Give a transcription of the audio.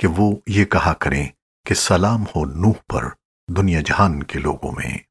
کہ وہ یہ کہا کریں کہ سلام ہو نوح پر دنیا جہان کے لوگوں میں۔